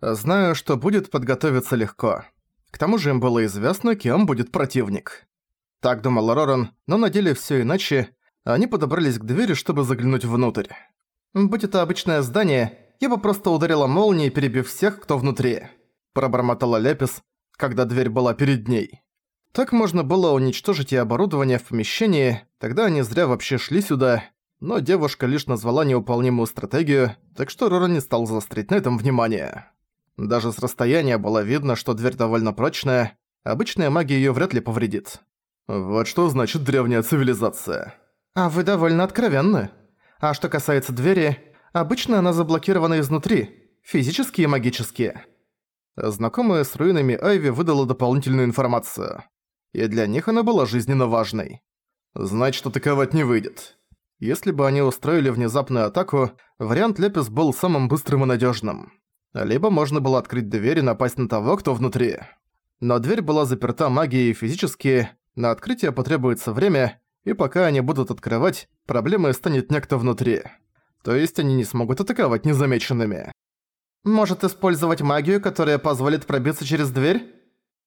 Знаю, что будет подготовиться легко. К тому же им было известно, кем будет противник. Так думал Роран, но на деле всё иначе. Они подобрались к двери, чтобы заглянуть внутрь. Будь это обычное здание, я бы просто ударила молнией, перебив всех, кто внутри. Пробормотала Лепис, когда дверь была перед ней. Так можно было уничтожить и оборудование в помещении, тогда они зря вообще шли сюда, но девушка лишь назвала невыполнимую стратегию, так что Рора не стал заострить на этом внимание. Даже с расстояния было видно, что дверь довольно прочная, обычная магия её вряд ли повредит. Вот что значит древняя цивилизация. А вы довольно откровенны. А что касается двери, обычно она заблокирована изнутри, физически и магически. Знакомая с руинами Айви выдала дополнительную информацию. И для них она была жизненно важной. Значит, атаковать не выйдет. Если бы они устроили внезапную атаку, вариант Лепис был самым быстрым и надежным. Либо можно было открыть дверь и напасть на того, кто внутри. Но дверь была заперта магией физически, на открытие потребуется время, и пока они будут открывать, проблемой станет некто внутри. То есть они не смогут атаковать незамеченными. Может использовать магию, которая позволит пробиться через дверь?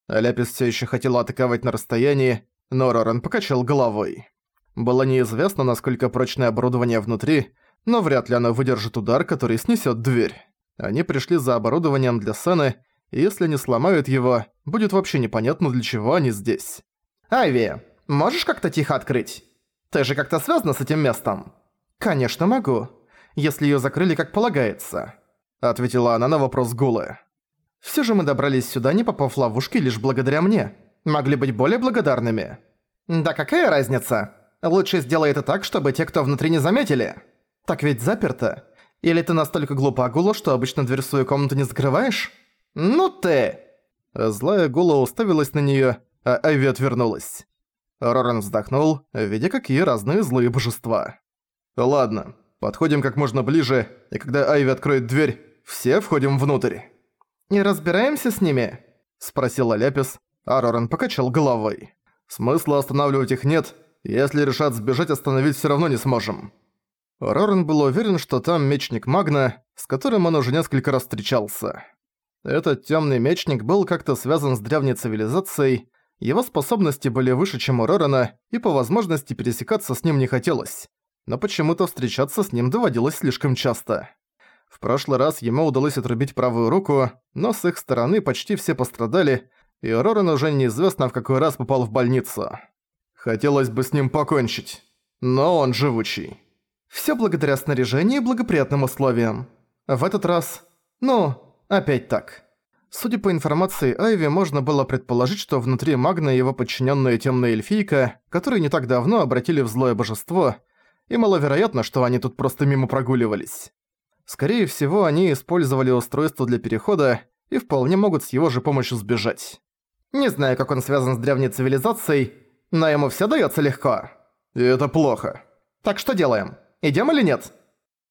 Ляпис все еще хотела атаковать на расстоянии, но Роран покачал головой. Было неизвестно, насколько прочное оборудование внутри, но вряд ли оно выдержит удар, который снесет дверь. Они пришли за оборудованием для сцены, и если не сломают его, будет вообще непонятно, для чего они здесь. «Айви, можешь как-то тихо открыть? Ты же как-то связана с этим местом?» «Конечно могу, если её закрыли как полагается», — ответила она на вопрос Гулы. «Всё же мы добрались сюда, не попав в ловушки, лишь благодаря мне. Могли быть более благодарными». «Да какая разница?» Лучше сделай это так, чтобы те, кто внутри, не заметили. Так ведь заперто. Или ты настолько глупа, Гула, что обычно дверь в свою комнату не закрываешь? Ну ты!» Злая Гула уставилась на неё, а Айви отвернулась. Роран вздохнул, видя какие разные злые божества. «Ладно, подходим как можно ближе, и когда Айви откроет дверь, все входим внутрь». «Не разбираемся с ними?» – спросила Ляпис, а Роран покачал головой. «Смысла останавливать их нет, если решат сбежать, остановить всё равно не сможем». Рорен был уверен, что там мечник Магна, с которым он уже несколько раз встречался. Этот тёмный мечник был как-то связан с древней цивилизацией, его способности были выше, чем у Рорена, и по возможности пересекаться с ним не хотелось. Но почему-то встречаться с ним доводилось слишком часто. В прошлый раз ему удалось отрубить правую руку, но с их стороны почти все пострадали, и Рорен уже неизвестно в какой раз попал в больницу. Хотелось бы с ним покончить, но он живучий. Всё благодаря снаряжению и благоприятным условиям. В этот раз... Ну, опять так. Судя по информации Айви, можно было предположить, что внутри Магна его подчиненная темная эльфийка, которые не так давно обратили в злое божество, и маловероятно, что они тут просто мимо прогуливались. Скорее всего, они использовали устройство для перехода и вполне могут с его же помощью сбежать. Не знаю, как он связан с древней цивилизацией, но ему все дается легко. И это плохо. Так что делаем? Идем или нет?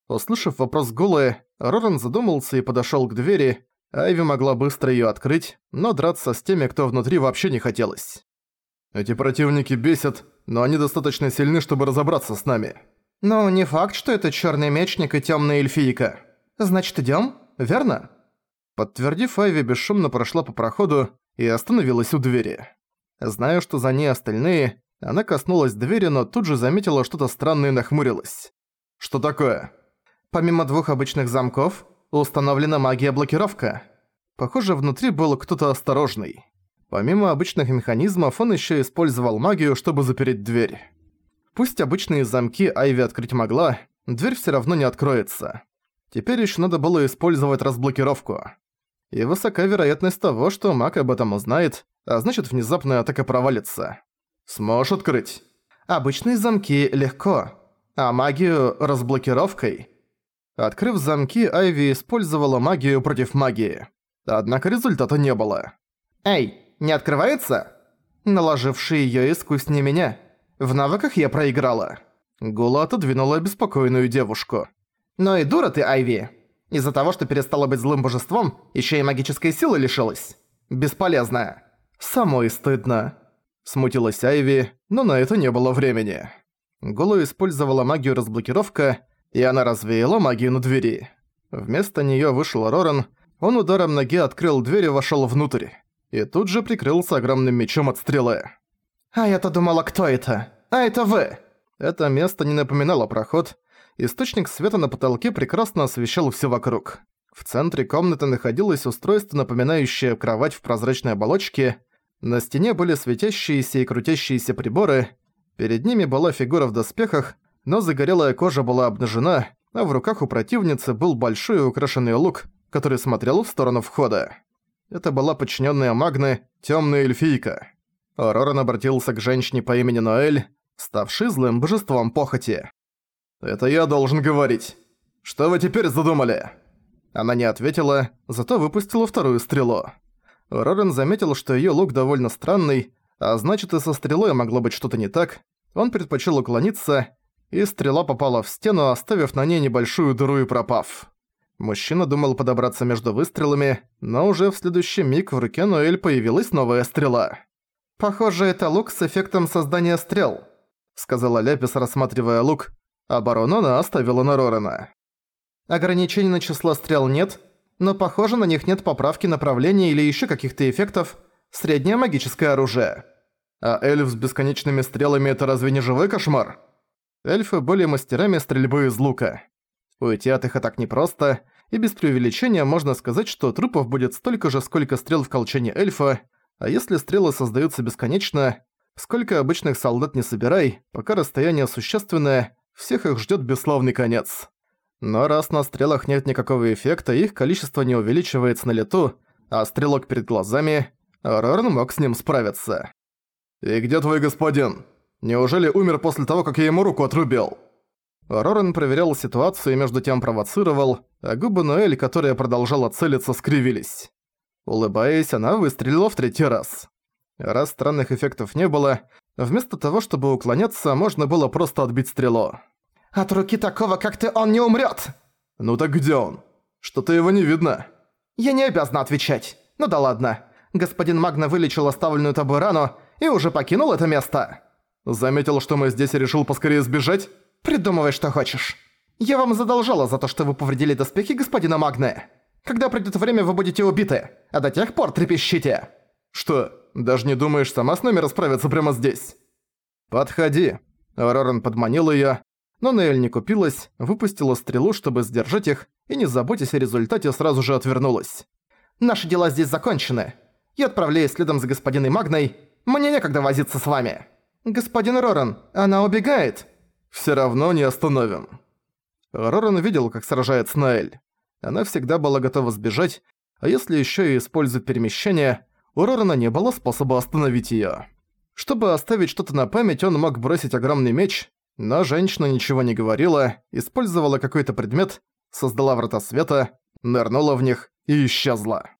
Услышав вопрос Гулы, Роран задумался и подошел к двери. Айви могла быстро ее открыть, но драться с теми, кто внутри, вообще не хотелось. Эти противники бесят, но они достаточно сильны, чтобы разобраться с нами. Ну, не факт, что это черный мечник и темная эльфийка. Значит, идем, верно? Подтвердив, Айви бесшумно прошла по проходу и остановилась у двери. Зная, что за ней остальные, она коснулась двери, но тут же заметила что-то странное и нахмурилась. «Что такое?» Помимо двух обычных замков, установлена магия-блокировка. Похоже, внутри был кто-то осторожный. Помимо обычных механизмов, он еще использовал магию, чтобы запереть дверь. Пусть обычные замки Айви открыть могла, дверь все равно не откроется. Теперь еще надо было использовать разблокировку. И высока вероятность того, что маг об этом узнает, а значит внезапная атака провалится. Сможешь открыть? Обычные замки легко, а магию разблокировкой. Открыв замки, Айви использовала магию против магии. Однако результата не было. «Эй, не открывается?» Наложивший её искуснее меня. В навыках я проиграла. Гула отодвинула обеспокоенную девушку. «Ну и дура ты, Айви. Из-за того, что перестала быть злым божеством, ещё и магической силы лишилась. Бесполезная». «Самой стыдно», — смутилась Айви, но на это не было времени. Голу использовала магию разблокировка, и она развеяла магию на двери. Вместо неё вышел Роран, Он ударом ноги открыл дверь и вошёл внутрь. И тут же прикрылся огромным мечом от стрелы. «А я-то думала, кто это? А это вы!» Это место не напоминало проход. Источник света на потолке прекрасно освещал всё вокруг. В центре комнаты находилось устройство, напоминающее кровать в прозрачной оболочке. На стене были светящиеся и крутящиеся приборы. Перед ними была фигура в доспехах, но загорелая кожа была обнажена, а в руках у противницы был большой украшенный лук, который смотрел в сторону входа. Это была подчиненная Магны, темная эльфийка. Роран обратился к женщине по имени Ноэль, ставшей злым божеством похоти. «Это я должен говорить. Что вы теперь задумали?» Она не ответила, зато выпустила вторую стрелу. Рорен заметил, что её лук довольно странный, а значит и со стрелой могло быть что-то не так. Он предпочел уклониться, и стрела попала в стену, оставив на ней небольшую дыру и пропав. Мужчина думал подобраться между выстрелами, но уже в следующий миг в руке Ноэль появилась новая стрела. «Похоже, это лук с эффектом создания стрел», — сказала Ляпис, рассматривая лук, а барона она оставила на Рорена. «Ограничений на число стрел нет, но похоже, на них нет поправки направления или ещё каких-то эффектов. Среднее магическое оружие». «А эльф с бесконечными стрелами — это разве не живой кошмар?» Эльфы были мастерами стрельбы из лука. Уйти от их атак непросто, и без преувеличения можно сказать, что трупов будет столько же, сколько стрел в колчане эльфа, а если стрелы создаются бесконечно, сколько обычных солдат не собирай, пока расстояние существенное, всех их ждет бесславный конец. Но раз на стрелах нет никакого эффекта, их количество не увеличивается на лету, а стрелок перед глазами, Рорн мог с ним справиться. «И где твой господин? Неужели умер после того, как я ему руку отрубил?» Рорен проверял ситуацию и между тем провоцировал, а губы Ноэль, которые продолжала целиться, скривились. Улыбаясь, она выстрелила в третий раз. Раз странных эффектов не было, вместо того, чтобы уклоняться, можно было просто отбить стрелу. «От руки такого, как ты, он не умрёт!» «Ну так где он? Что-то его не видно». «Я не обязана отвечать. Ну да ладно. Господин Магна вылечил оставленную тобой рану и уже покинул это место». «Заметил, что мы здесь и решил поскорее сбежать?» Придумывай, что хочешь. Я вам задолжала за то, что вы повредили доспехи господина Магне. Когда придёт время, вы будете убиты, а до тех пор трепещите». «Что, даже не думаешь сама с нами расправиться прямо здесь?» «Подходи». Роран подманил её, но Неэль не купилась, выпустила стрелу, чтобы сдержать их, и не заботясь о результате, сразу же отвернулась. «Наши дела здесь закончены. Я отправляюсь следом за господиной Магной. Мне некогда возиться с вами». «Господин Роран, она убегает!» Все равно не остановим». Роран видел, как сражается Наэль. Она всегда была готова сбежать, а если еще и использовать перемещение, у Рорана не было способа остановить ее. Чтобы оставить что-то на память, он мог бросить огромный меч, но женщина ничего не говорила, использовала какой-то предмет, создала врата света, нырнула в них и исчезла.